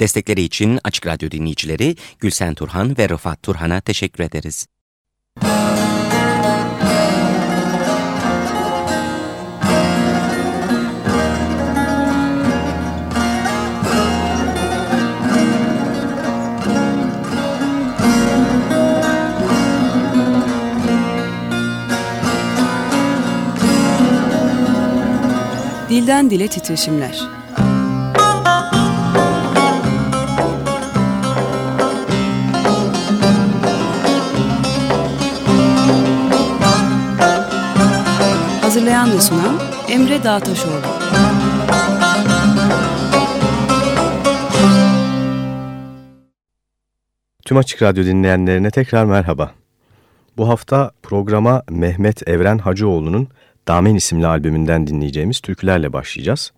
Destekleri için Açık Radyo dinleyicileri Gülsen Turhan ve Rıfat Turhan'a teşekkür ederiz. Dilden Dile Titreşimler Hazırlayan ve sunan Emre Dağtaşoğlu. Tüm Açık Radyo dinleyenlerine tekrar merhaba. Bu hafta programa Mehmet Evren Hacıoğlu'nun Damen isimli albümünden dinleyeceğimiz türkülerle başlayacağız.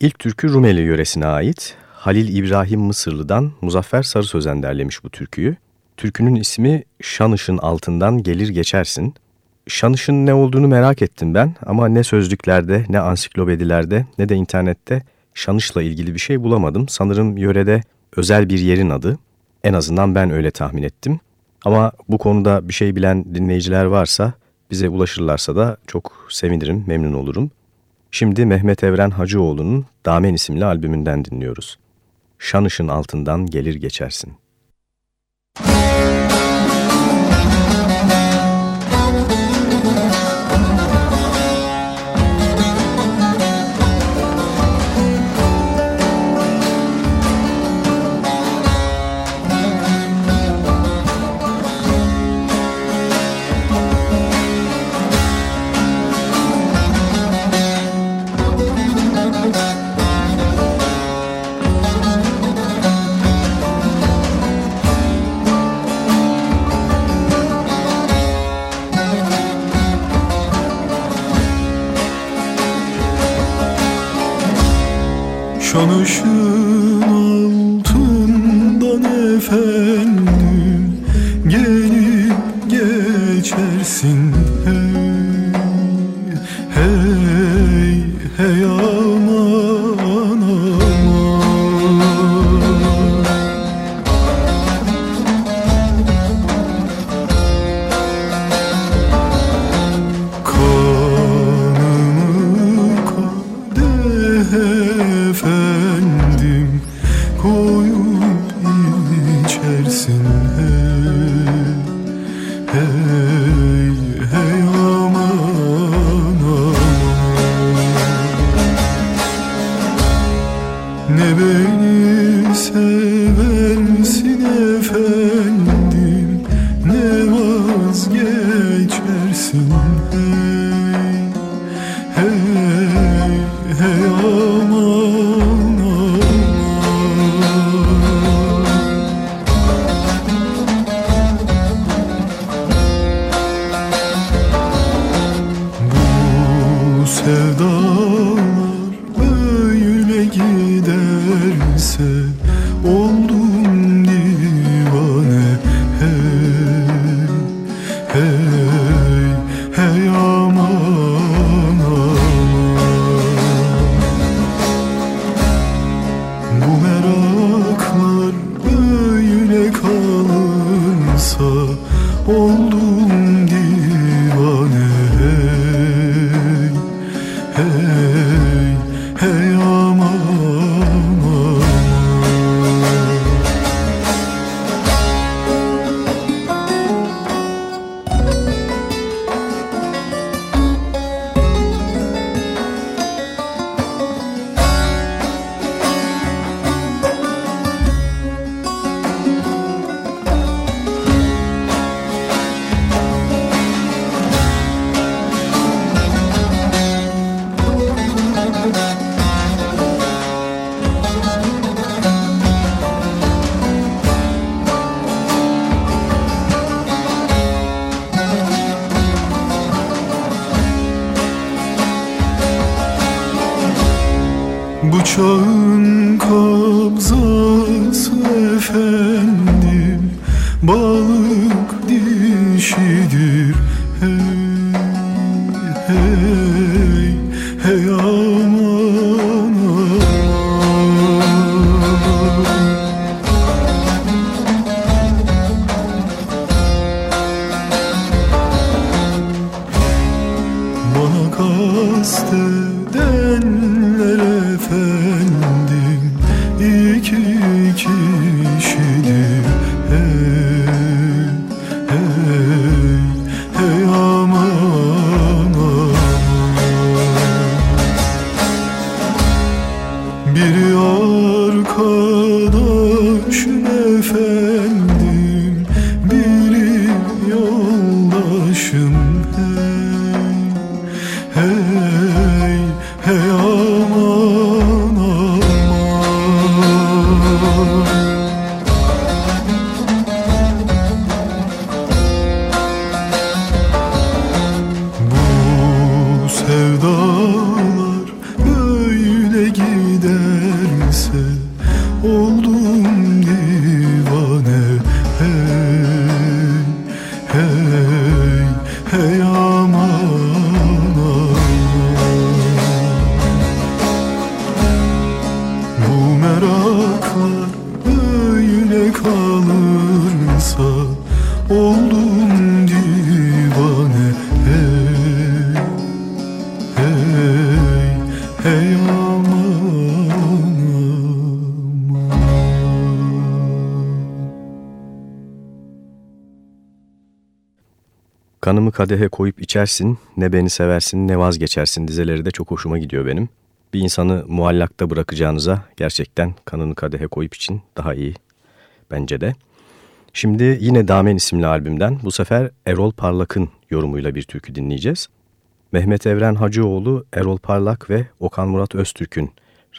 İlk türkü Rumeli yöresine ait. Halil İbrahim Mısırlı'dan Muzaffer Sarı Sözen derlemiş bu türküyü. Türkünün ismi Şanışın altından gelir geçersin. Şanış'ın ne olduğunu merak ettim ben ama ne sözlüklerde, ne ansiklopedilerde, ne de internette Şanış'la ilgili bir şey bulamadım. Sanırım yörede özel bir yerin adı. En azından ben öyle tahmin ettim. Ama bu konuda bir şey bilen dinleyiciler varsa bize ulaşırlarsa da çok sevinirim, memnun olurum. Şimdi Mehmet Evren Hacıoğlu'nun Damen isimli albümünden dinliyoruz. Şanış'ın altından gelir geçersin. Müzik kasteden kadehe koyup içersin, ne beni seversin ne vazgeçersin dizeleri de çok hoşuma gidiyor benim. Bir insanı muallakta bırakacağınıza gerçekten kanını kadehe koyup için daha iyi bence de. Şimdi yine Damen isimli albümden bu sefer Erol Parlak'ın yorumuyla bir türkü dinleyeceğiz. Mehmet Evren Hacıoğlu, Erol Parlak ve Okan Murat Öztürk'ün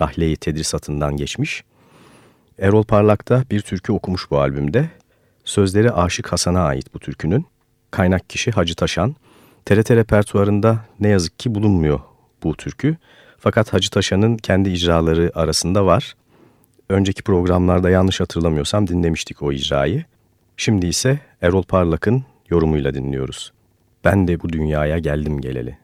rahleyi tedrisatından geçmiş. Erol Parlak da bir türkü okumuş bu albümde. Sözleri Aşık Hasan'a ait bu türkünün. Kaynak kişi Hacı Taşan. TRT repertuarında ne yazık ki bulunmuyor bu türkü. Fakat Hacı Taşan'ın kendi icraları arasında var. Önceki programlarda yanlış hatırlamıyorsam dinlemiştik o icrayı. Şimdi ise Erol Parlak'ın yorumuyla dinliyoruz. Ben de bu dünyaya geldim geleli.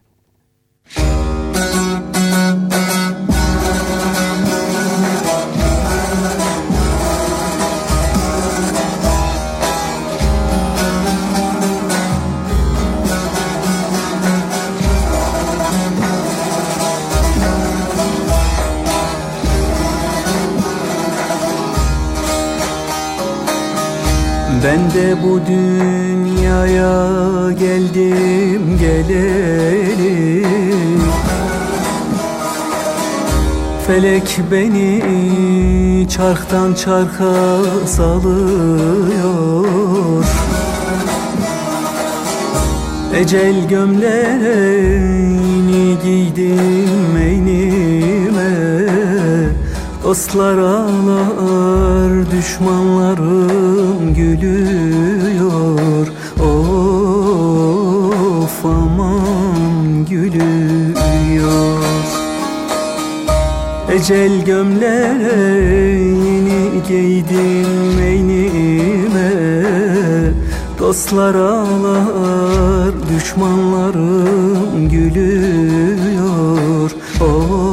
Ben de bu dünyaya geldim geleli Felek beni çarktan çarka salıyor. Ecel gömleğini giydim eynime Dostlar ağlar, düşmanlarım gülüyor. Of aman gülüyor. Ecel gömleğini giydim eynime Dostlar ağlar, düşmanlarım gülüyor. Of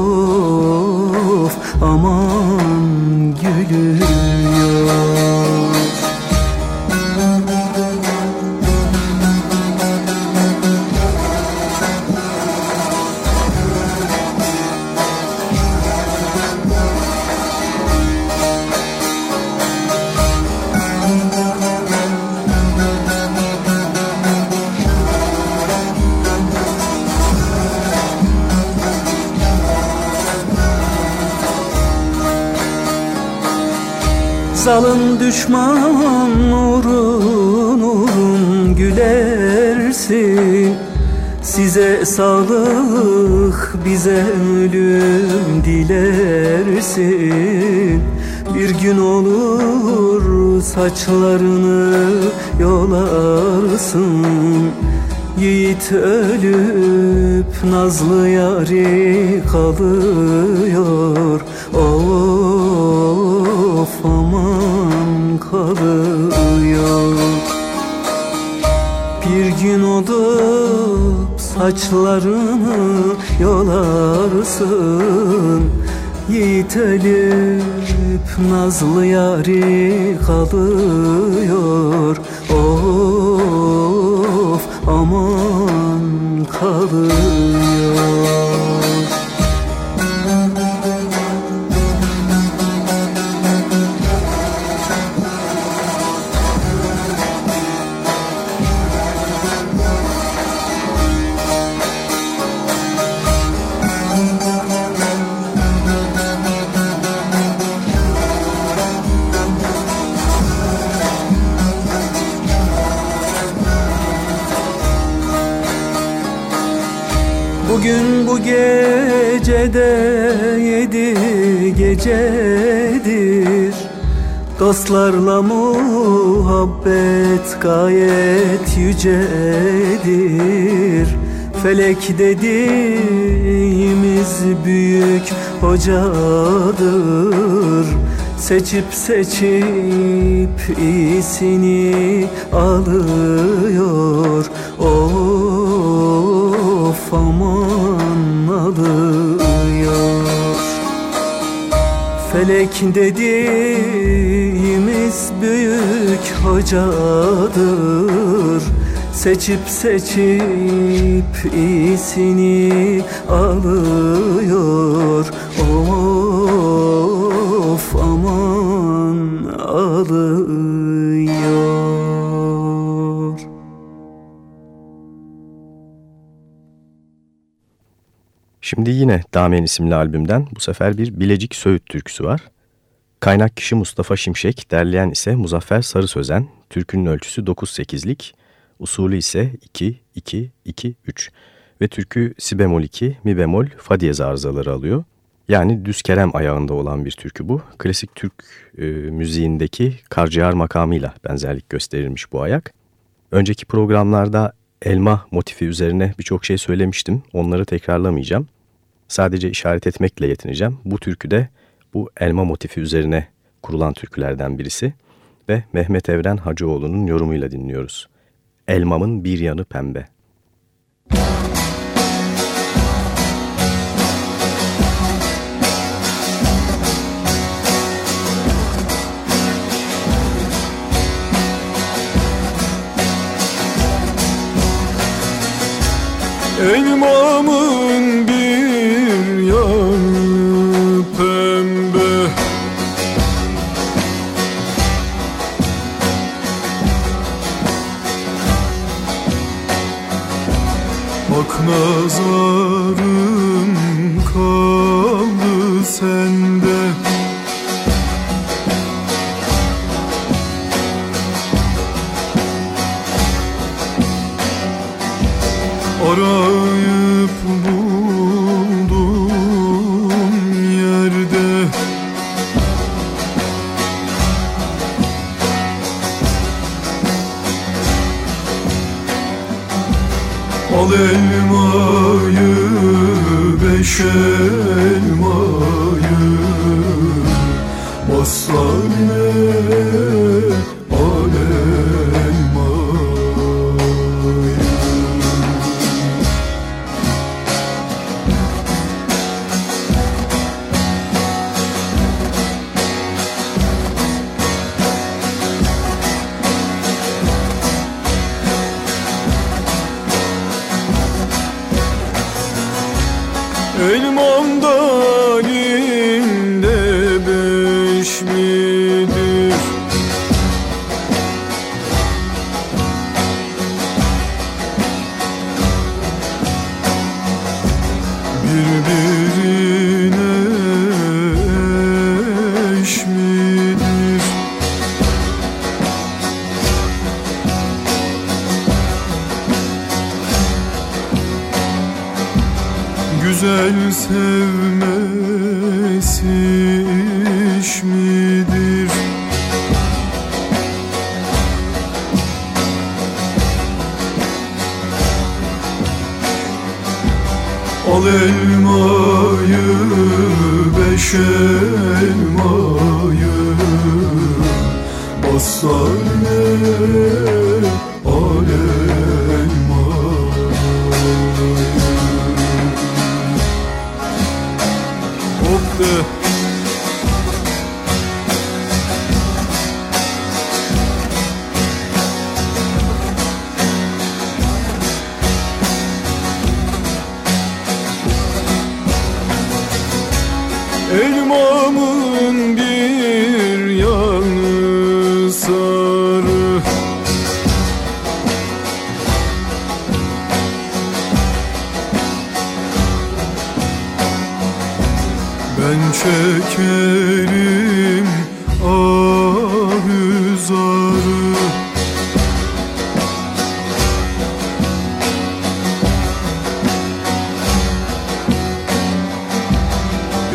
Size sağlık bize ölüm dilersin. Bir gün olur saçlarını yolarsın. Yiğit ölüp nazlı yari kalıyor. Of aman kalıyor. Bir gün olup saçlarını yolarsın. Yiğit ölüp nazlı yari kalıyor. Of aman kalıyor gecede yedi gecedir. Dostlarla muhabbet gayet yücedir. Felek dediğimiz büyük hocadır. Seçip seçip iyisini alıyor. Of aman alıyor. Felek dediğimiz büyük hocadır. Seçip seçip iyisini alıyor. Of aman alıyor Şimdi yine Damen isimli albümden bu sefer bir Bilecik Söğüt türküsü var. Kaynak kişi Mustafa Şimşek, derleyen ise Muzaffer Sarı Sözen. Türkünün ölçüsü 9-8'lik, usulü ise 2-2-2-3 ve türkü si bemol 2, mi bemol, fa diyez arızaları alıyor. Yani düz kerem ayağında olan bir türkü bu. Klasik Türk e, müziğindeki karciğer makamıyla benzerlik gösterilmiş bu ayak. Önceki programlarda elma motifi üzerine birçok şey söylemiştim. Onları tekrarlamayacağım. Sadece işaret etmekle yetineceğim. Bu türkü de bu elma motifi üzerine kurulan türkülerden birisi ve Mehmet Evren Hacıoğlu'nun yorumuyla dinliyoruz. Elmamın bir yanı pembe. Elmamın bir nazarı Elmam dalinde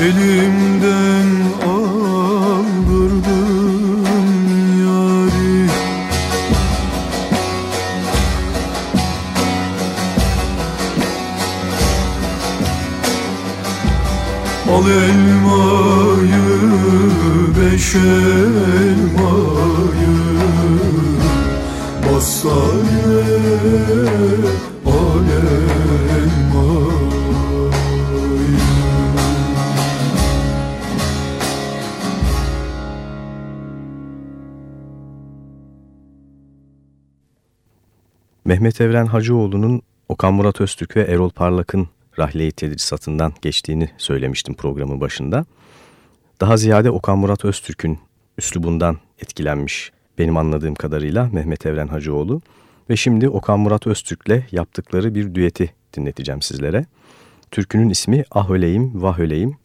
ölüm Mehmet Evren Hacıoğlu'nun Okan Murat Öztürk ve Erol Parlak'ın Rahle-i Tedrisat'ından geçtiğini söylemiştim programın başında. Daha ziyade Okan Murat Öztürk'ün üslubundan etkilenmiş benim anladığım kadarıyla Mehmet Evren Hacıoğlu. Ve şimdi Okan Murat Öztürk'le yaptıkları bir düeti dinleteceğim sizlere. Türkünün ismi Ah Öleyim, Vah Öleyim.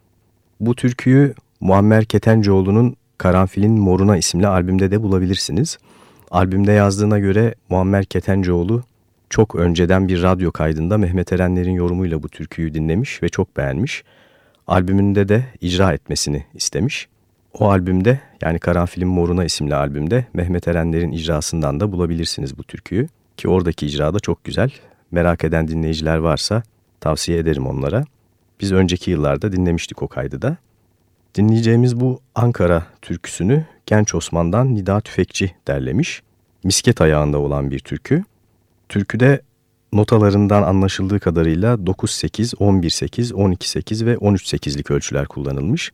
Bu türküyü Muammer Ketencoğlu'nun Karanfilin Moruna isimli albümde de bulabilirsiniz. Albümde yazdığına göre Muammer Ketencoğlu çok önceden bir radyo kaydında Mehmet Erenler'in yorumuyla bu türküyü dinlemiş ve çok beğenmiş. Albümünde de icra etmesini istemiş. O albümde yani Karanfilin Moruna isimli albümde Mehmet Erenler'in icrasından da bulabilirsiniz bu türküyü. Ki oradaki icra da çok güzel. Merak eden dinleyiciler varsa tavsiye ederim onlara. Biz önceki yıllarda dinlemiştik o kaydı da. Dinleyeceğimiz bu Ankara türküsünü Genç Osman'dan Nida Tüfekçi derlemiş. Misket ayağında olan bir türkü. Türküde notalarından anlaşıldığı kadarıyla 9-8, 11-8, 12-8 ve 13-8'lik ölçüler kullanılmış.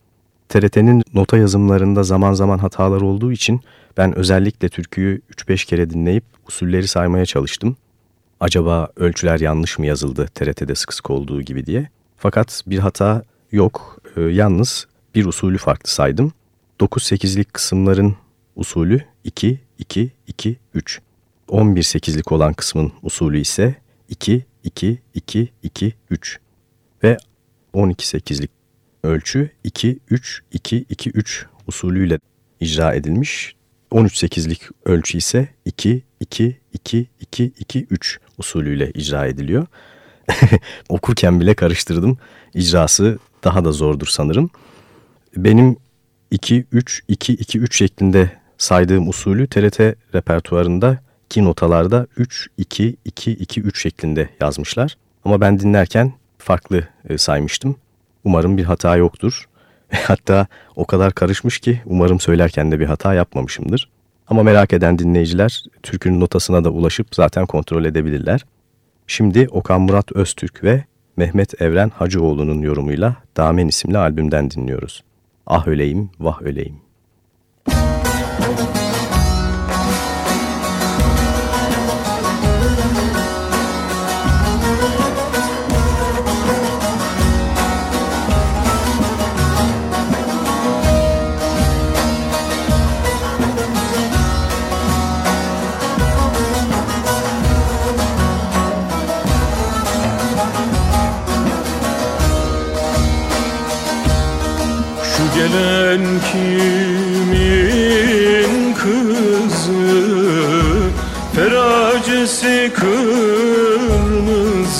TRT'nin nota yazımlarında zaman zaman hatalar olduğu için ben özellikle türküyü 3-5 kere dinleyip usulleri saymaya çalıştım. Acaba ölçüler yanlış mı yazıldı TRT'de sık sık olduğu gibi diye. Fakat bir hata yok. Ee, yalnız bir usulü farklı saydım. 9-8'lik kısımların usulü 2-2-2-3. 11-8'lik olan kısmın usulü ise 2-2-2-2-3 ve 12-8'lik ölçü 2-3-2-2-3 usulüyle icra edilmiş. 13-8'lik ölçü ise 2-2-2-2-2-3 usulüyle icra ediliyor. Okurken bile karıştırdım. İcrası daha da zordur sanırım. Benim 2-3-2-2-3 şeklinde saydığım usulü TRT repertuarında ki notalarda 3-2-2-2-3 şeklinde yazmışlar. Ama ben dinlerken farklı e, saymıştım. Umarım bir hata yoktur. Hatta o kadar karışmış ki umarım söylerken de bir hata yapmamışımdır. Ama merak eden dinleyiciler türkünün notasına da ulaşıp zaten kontrol edebilirler. Şimdi Okan Murat Öztürk ve Mehmet Evren Hacıoğlu'nun yorumuyla Damen isimli albümden dinliyoruz. Ah öleyim, vah öleyim. Gelen kimin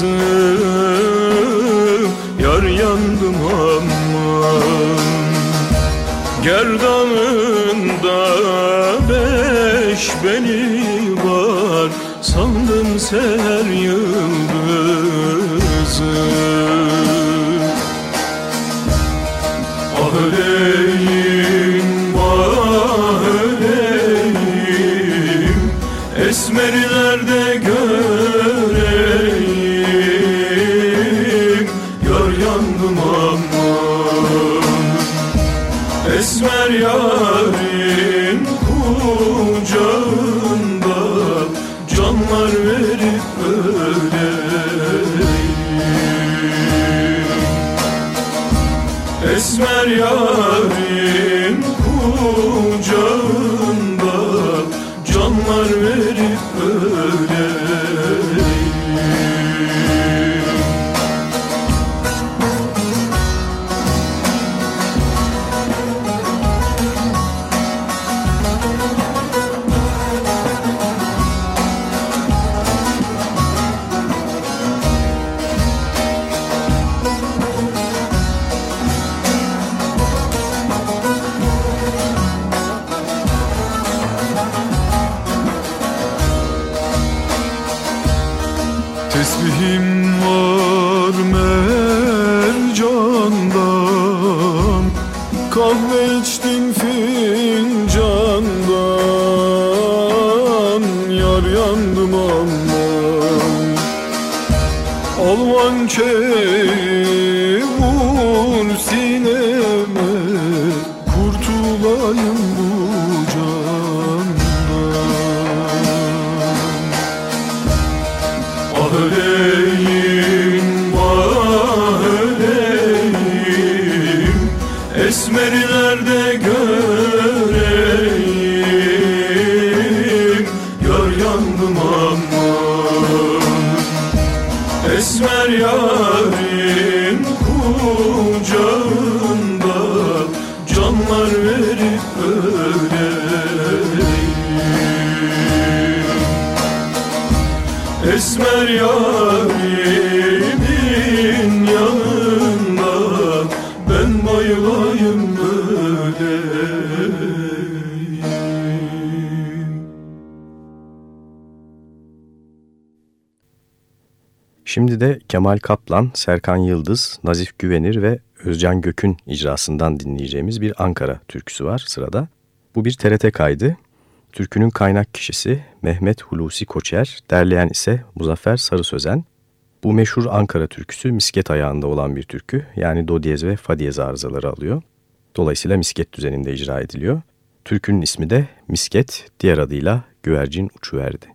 listeners. Kemal Kaplan, Serkan Yıldız, Nazif Güvenir ve Özcan Gök'ün icrasından dinleyeceğimiz bir Ankara türküsü var sırada. Bu bir TRT kaydı. Türkünün kaynak kişisi Mehmet Hulusi Koçer, derleyen ise Muzaffer Sarı Sözen. Bu meşhur Ankara türküsü misket ayağında olan bir türkü. Yani do diyez ve fa diyez arızaları alıyor. Dolayısıyla misket düzeninde icra ediliyor. Türkünün ismi de misket, diğer adıyla güvercin uçuverdi.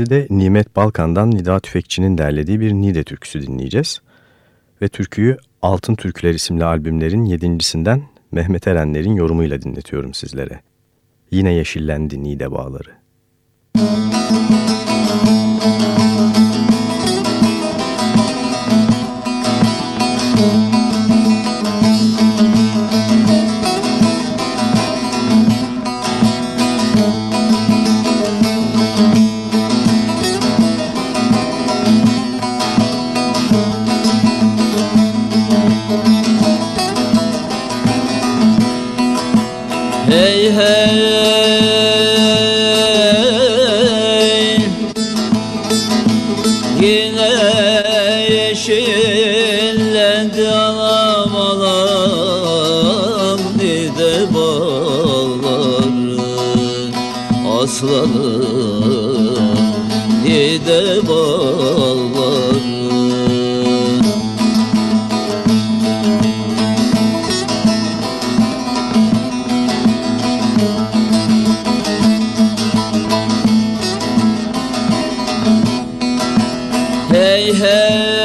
Şimdi de Nimet Balkan'dan Nida Tüfekçi'nin derlediği bir Nide türküsü dinleyeceğiz. Ve türküyü Altın Türküler isimli albümlerin yedincisinden Mehmet Erenler'in yorumuyla dinletiyorum sizlere. Yine yeşillendi Nide bağları. Müzik Hey, hey.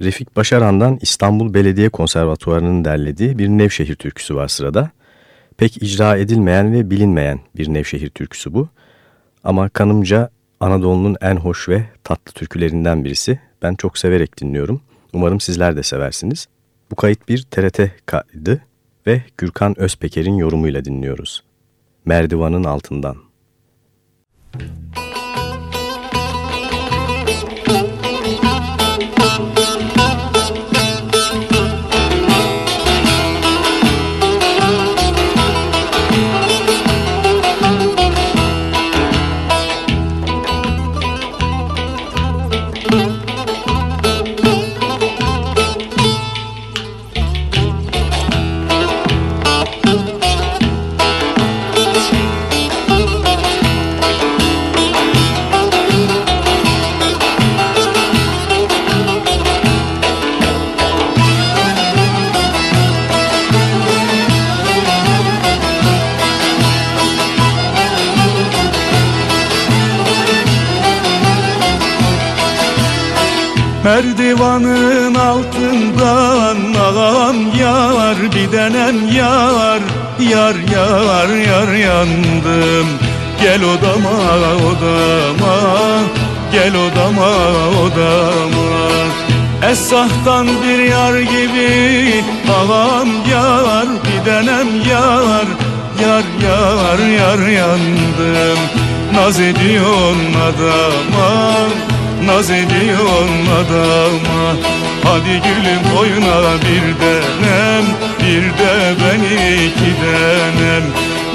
Refik Başaran'dan İstanbul Belediye Konservatuvarı'nın derlediği bir Nevşehir türküsü var sırada. Pek icra edilmeyen ve bilinmeyen bir Nevşehir türküsü bu. Ama kanımca Anadolu'nun en hoş ve tatlı türkülerinden birisi. Ben çok severek dinliyorum. Umarım sizler de seversiniz. Bu kayıt bir TRT kaydı ve Gürkan Özpeker'in yorumuyla dinliyoruz. Merdivanın altından. Müzik Merdivanın altından ağam yar bir denem yar Yar yar yar yandım. Gel odama odama Gel odama odama. Esahtan bir yar gibi Ağam yar bir denem yar Yar yar yar yandım. Naz ediyorsun adama Naz ediyorsun adama Hadi gülüm oyuna bir denem Bir de ben iki denem.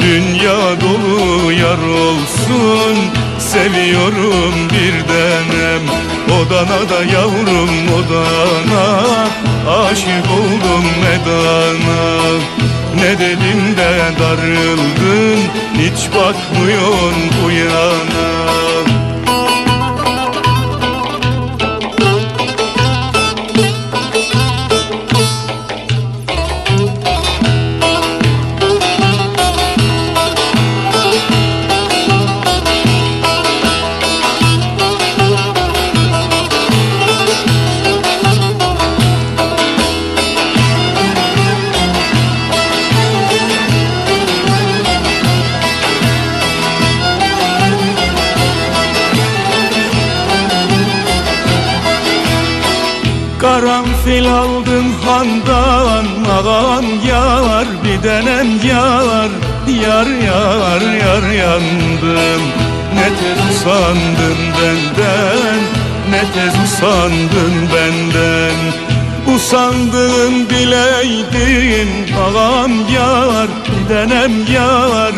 Dünya dolu yar olsun Seviyorum bir denem. Odana da yavrum odana Aşık oldum medana. Ne dedim de darıldın Hiç bakmıyorsun bu yana yar bir denem yar Yar yar yar yandım. Ne tez usandın benden Ne tez usandın benden. Usandığın bileydin Ağam yar bir denem yar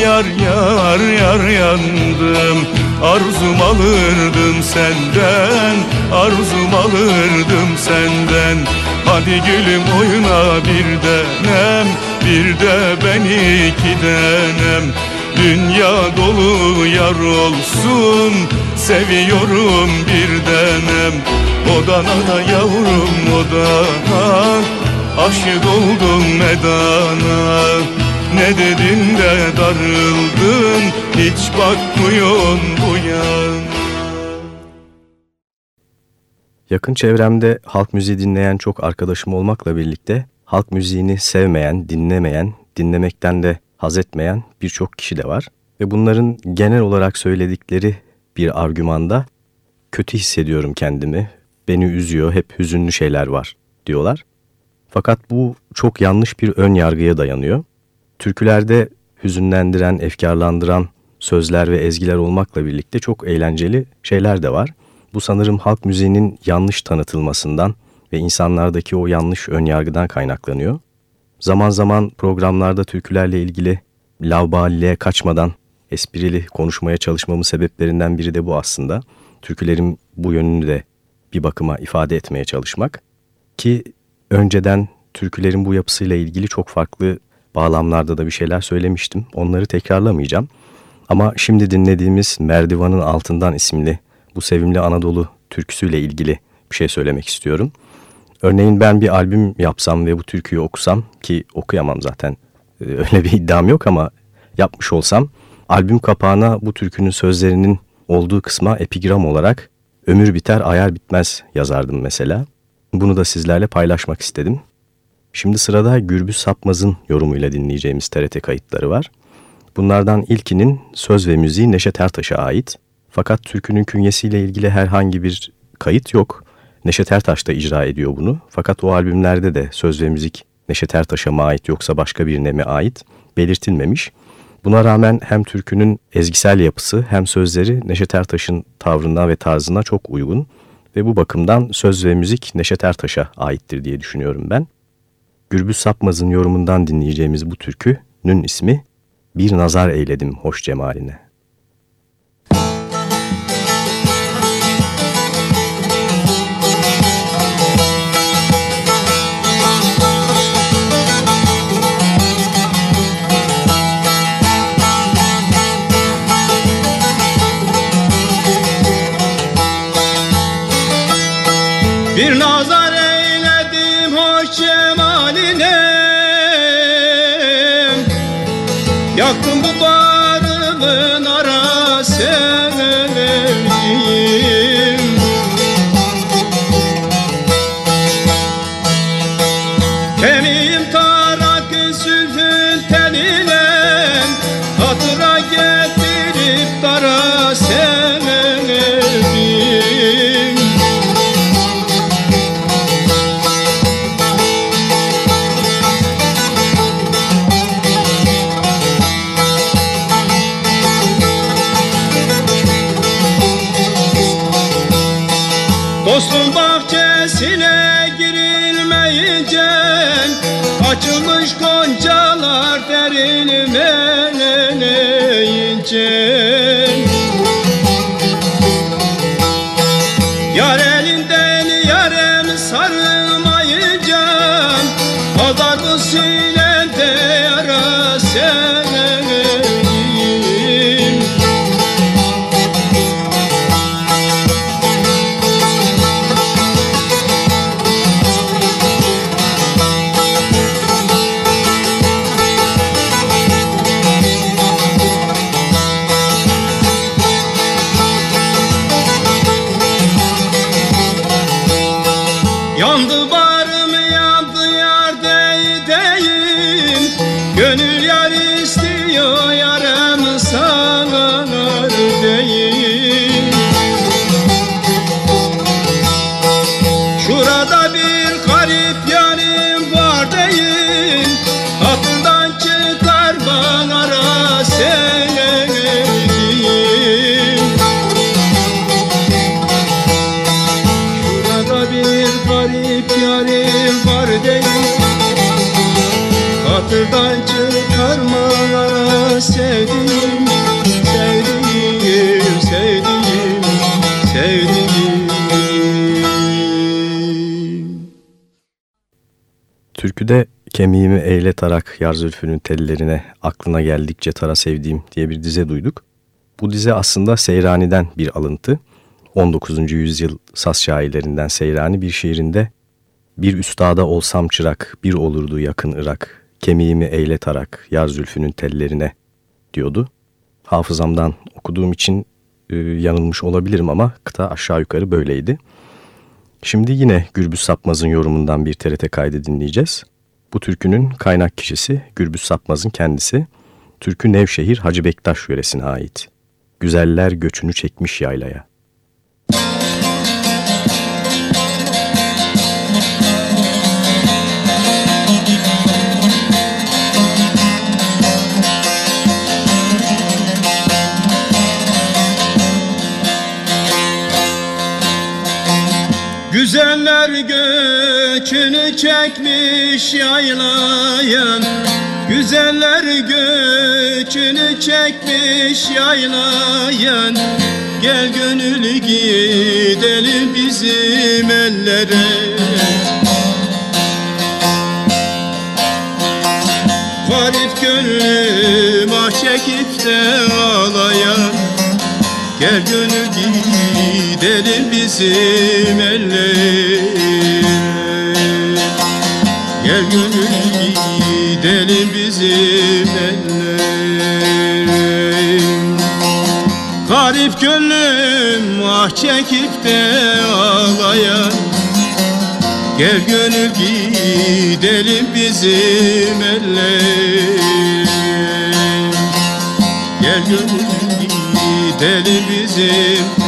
Yar yar yar yandım. Arzum alırdım senden Arzum alırdım senden. Hadi gülüm oyuna bir denem Bir de ben iki denem. Dünya dolu yar olsun Seviyorum bir denem. Odana da yavrum odana Aşık oldum medana. Ne dedin de darıldın Hiç bakmıyorsun bu yana. Yakın çevremde halk müziği dinleyen çok arkadaşım olmakla birlikte halk müziğini sevmeyen, dinlemeyen, dinlemekten de haz etmeyen birçok kişi de var. Ve bunların genel olarak söyledikleri bir argümanda kötü hissediyorum kendimi, beni üzüyor, hep hüzünlü şeyler var diyorlar. Fakat bu çok yanlış bir ön yargıya dayanıyor. Türkülerde hüzünlendiren, efkarlandıran sözler ve ezgiler olmakla birlikte çok eğlenceli şeyler de var. Bu sanırım halk müziğinin yanlış tanıtılmasından ve insanlardaki o yanlış önyargıdan kaynaklanıyor. Zaman zaman programlarda türkülerle ilgili lavbaliliğe kaçmadan esprili konuşmaya çalışmamın sebeplerinden biri de bu aslında. Türkülerin bu yönünü de bir bakıma ifade etmeye çalışmak. Ki önceden türkülerin bu yapısıyla ilgili çok farklı bağlamlarda da bir şeyler söylemiştim. Onları tekrarlamayacağım. Ama şimdi dinlediğimiz Merdivanın Altından isimli bu sevimli Anadolu türküsüyle ilgili bir şey söylemek istiyorum. Örneğin ben bir albüm yapsam ve bu türküyü okusam ki okuyamam zaten e, öyle bir iddiam yok ama yapmış olsam albüm kapağına bu türkünün sözlerinin olduğu kısma epigram olarak ömür biter ayar bitmez yazardım mesela. Bunu da sizlerle paylaşmak istedim. Şimdi sırada Gürbüz Sapmaz'ın yorumuyla dinleyeceğimiz TRT kayıtları var. Bunlardan ilkinin söz ve müziği Neşet Ertaş'a ait. Fakat türkünün künyesiyle ilgili herhangi bir kayıt yok. Neşet Ertaş da icra ediyor bunu. Fakat o albümlerde de söz ve müzik Neşet Ertaş'a mı ait yoksa başka birine mi ait belirtilmemiş. Buna rağmen hem türkünün ezgisel yapısı hem sözleri Neşet Ertaş'ın tavrına ve tarzına çok uygun ve bu bakımdan söz ve müzik Neşet Ertaş'a aittir diye düşünüyorum ben. Gürbüz Sapmaz'ın yorumundan dinleyeceğimiz bu türkünün ismi Bir Nazar Eyledim Hoş Cemaline. Bir kemiğimi eyle tarak yar zülfünün tellerine aklına geldikçe tara sevdiğim diye bir dize duyduk. Bu dize aslında Seyrani'den bir alıntı. 19. yüzyıl saz şairlerinden Seyrani bir şiirinde bir üstada olsam çırak bir olurdu yakın Irak kemiğimi eyle tarak yar zülfünün tellerine diyordu. Hafızamdan okuduğum için e, yanılmış olabilirim ama kıta aşağı yukarı böyleydi. Şimdi yine Gürbüz Sapmaz'ın yorumundan bir TRT kaydı dinleyeceğiz. Bu türkünün kaynak kişisi Gürbüz Sapmaz'ın kendisi. Türkü Nevşehir Hacı Bektaş yöresine ait. Güzeller göçünü çekmiş yaylaya. Güzeller göçünü çekmiş yaylayan Güzeller göçünü çekmiş yaylayan. Gel gönül gidelim bizim ellere. Garip gönlüm ah çekip de ağlayan Gel gönül gidelim bizim ellere bizim ellere Garip gönlüm ah çekip de ağlayan. Gel gönül gidelim bizim ellere Gel gönül gidelim bizim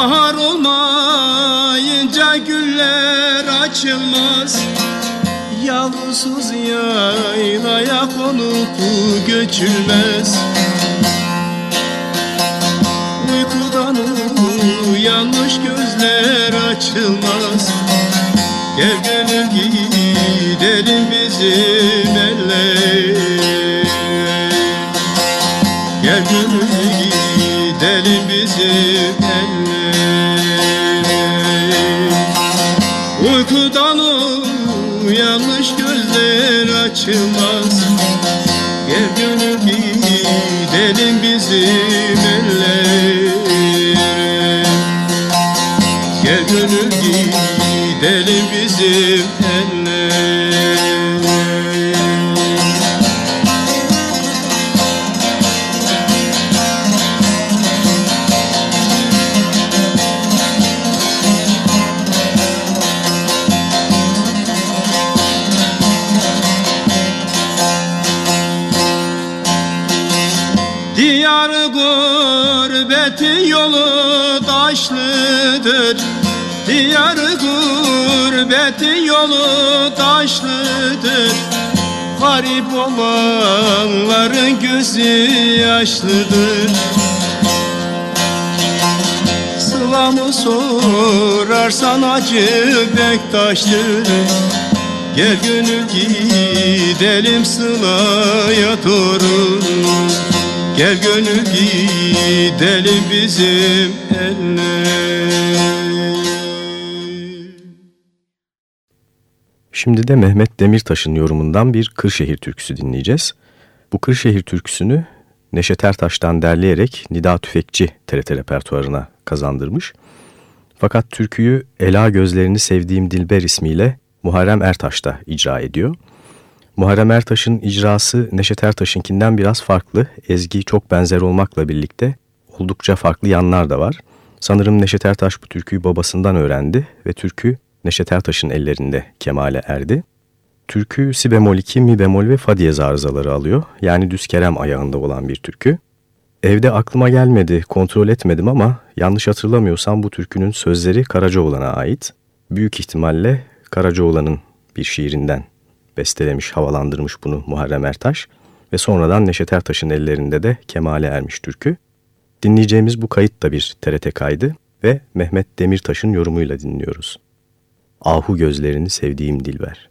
Bahar olmayınca güller açılmaz. Yavrusuz yaylaya konup göçülmez. Uykudan uyanmış gözler açılmaz. Gel gönül gidelim bizim ellere gurbetin yolu taşlıdır. Garip olanların gözü yaşlıdır. Sılamı sorarsan acı bektaştır Gel gönül gidelim sılaya doğru. Gel gönül gidelim bizim eller Şimdi de Mehmet Demirtaş'ın yorumundan bir Kırşehir türküsü dinleyeceğiz. Bu Kırşehir türküsünü Neşet Ertaş'tan derleyerek Nida Tüfekçi TRT repertuarına kazandırmış. Fakat türküyü Ela Gözlerini Sevdiğim Dilber ismiyle Muharrem Ertaş da icra ediyor. Muharrem Ertaş'ın icrası Neşet Ertaş'ınkinden biraz farklı. Ezgi çok benzer olmakla birlikte oldukça farklı yanlar da var. Sanırım Neşet Ertaş bu türküyü babasından öğrendi ve türkü Neşet Ertaş'ın ellerinde kemale erdi. Türkü si bemol 2, mi bemol ve fa diyez arızaları alıyor. Yani düz kerem ayağında olan bir türkü. Evde aklıma gelmedi, kontrol etmedim ama yanlış hatırlamıyorsam bu türkünün sözleri Karacaoğlan'a ait. Büyük ihtimalle Karacaoğlan'ın bir şiirinden bestelemiş, havalandırmış bunu Muharrem Ertaş ve sonradan Neşet Ertaş'ın ellerinde de kemale ermiş türkü. Dinleyeceğimiz bu kayıt da bir TRT kaydı ve Mehmet Demirtaş'ın yorumuyla dinliyoruz. Ahu gözlerini sevdiğim Dilber.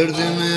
derdim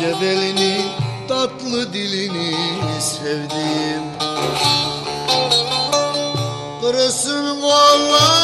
İnce belini tatlı dilini sevdim Kırılsın kollarım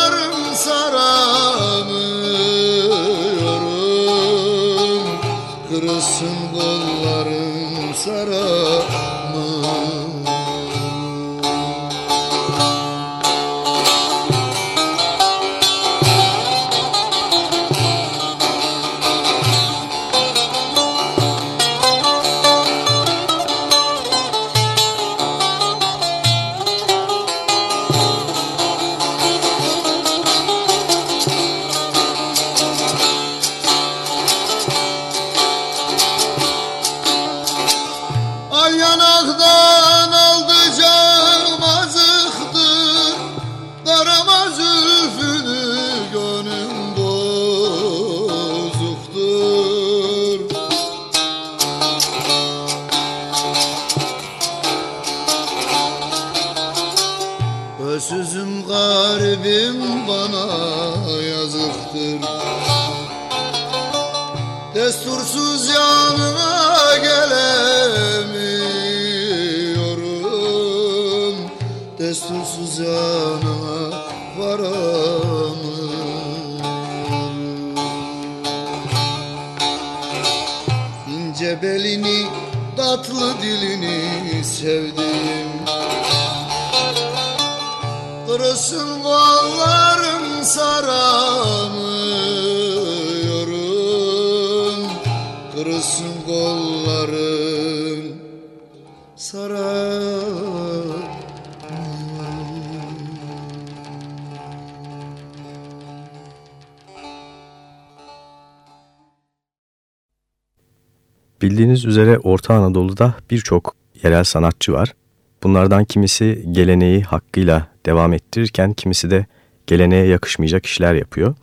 Bildiğiniz üzere Orta Anadolu'da birçok yerel sanatçı var. Bunlardan kimisi geleneği hakkıyla devam ettirirken kimisi de geleneğe yakışmayacak işler yapıyor.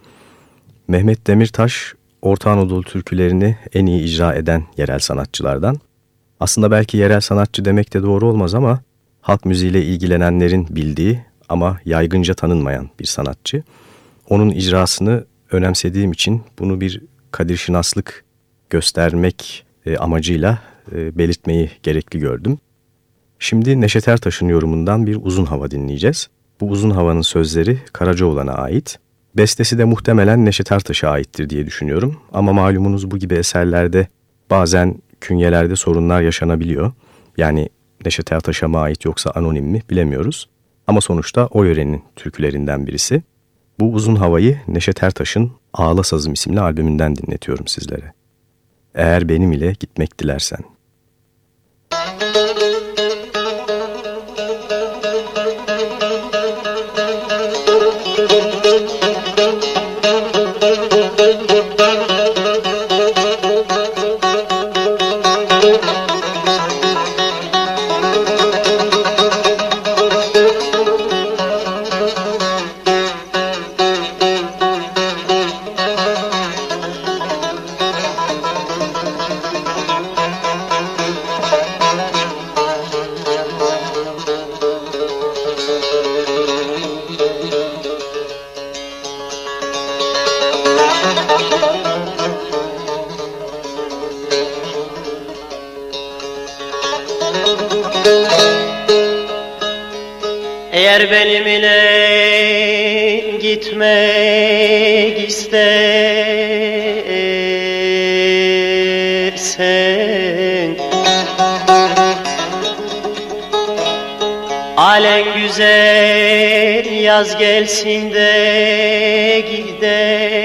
Mehmet Demirtaş Orta Anadolu türkülerini en iyi icra eden yerel sanatçılardan. Aslında belki yerel sanatçı demek de doğru olmaz ama halk müziğiyle ilgilenenlerin bildiği ama yaygınca tanınmayan bir sanatçı. Onun icrasını önemsediğim için bunu bir kadir şinaslık göstermek e, amacıyla e, belirtmeyi gerekli gördüm. Şimdi Neşet Ertaş'ın yorumundan bir uzun hava dinleyeceğiz. Bu uzun havanın sözleri Karacaoğlan'a ait. Bestesi de muhtemelen Neşet Ertaş'a aittir diye düşünüyorum. Ama malumunuz bu gibi eserlerde bazen künyelerde sorunlar yaşanabiliyor. Yani Neşet Ertaş'a mı ait yoksa anonim mi bilemiyoruz. Ama sonuçta o yörenin türkülerinden birisi. Bu uzun havayı Neşet Ertaş'ın Ağla Sazım isimli albümünden dinletiyorum sizlere. Eğer benim ile gitmek dilersen. Yaz gelsin de gidelim.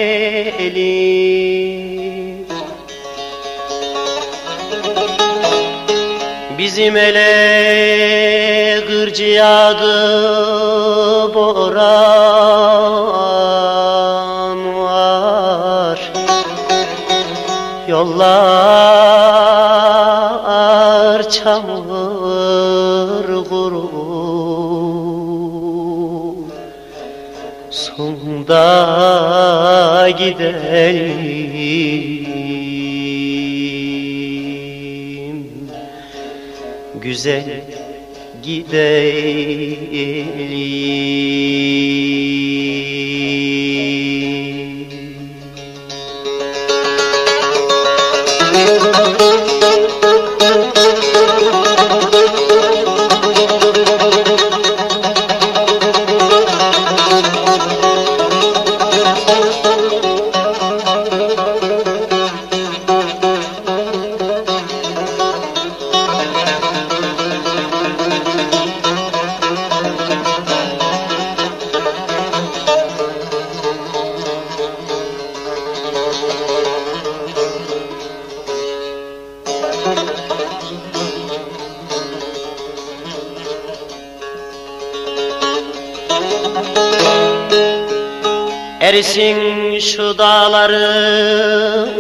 Bizim ele gidelim Güzel Erisin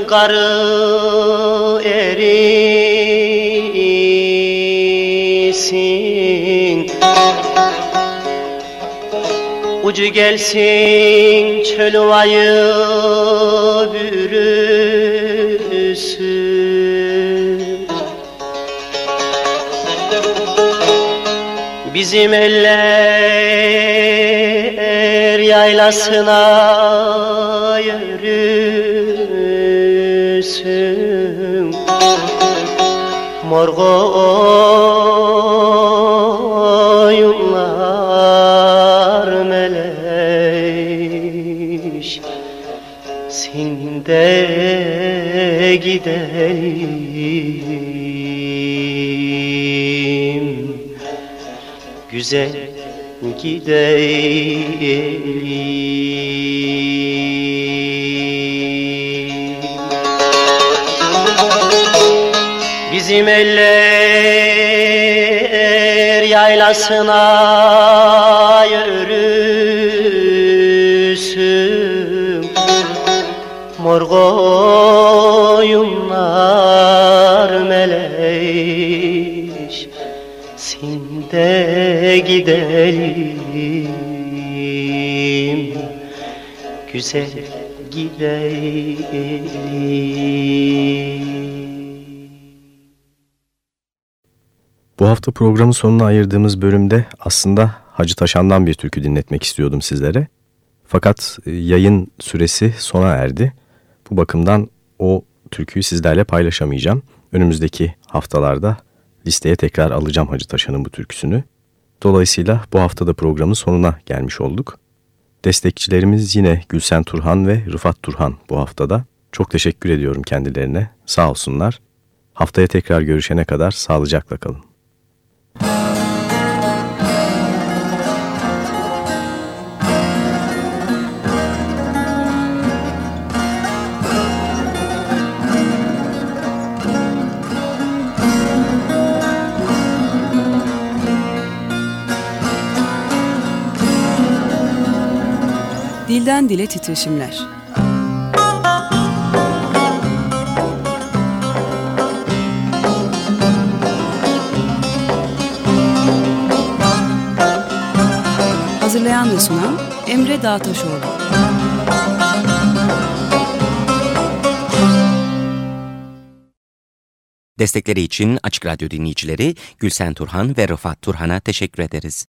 karı erisin. Ucu gelsin çöl ovayı bürüsün. Bizim eller yaylasına yürüsün Mor koyunlar meleş. Sinde gidelim Güzel gidelim Bizim eller yaylasına yürüsün. Mor koyunlar meleş Sinde gidelim. Güzel gidelim Bu hafta programın sonuna ayırdığımız bölümde aslında Hacı Taşan'dan bir türkü dinletmek istiyordum sizlere. Fakat e, yayın süresi sona erdi. Bu bakımdan o türküyü sizlerle paylaşamayacağım. Önümüzdeki haftalarda listeye tekrar alacağım Hacı Taşan'ın bu türküsünü. Dolayısıyla bu haftada programın sonuna gelmiş olduk. Destekçilerimiz yine Gülsen Turhan ve Rıfat Turhan bu haftada. Çok teşekkür ediyorum kendilerine. Sağ olsunlar. Haftaya tekrar görüşene kadar sağlıcakla kalın. Dilden dile titreşimler. Hazırlayan ve sunan Emre Dağtaşoğlu. Destekleri için Açık Radyo dinleyicileri Gülsen Turhan ve Rıfat Turhan'a teşekkür ederiz.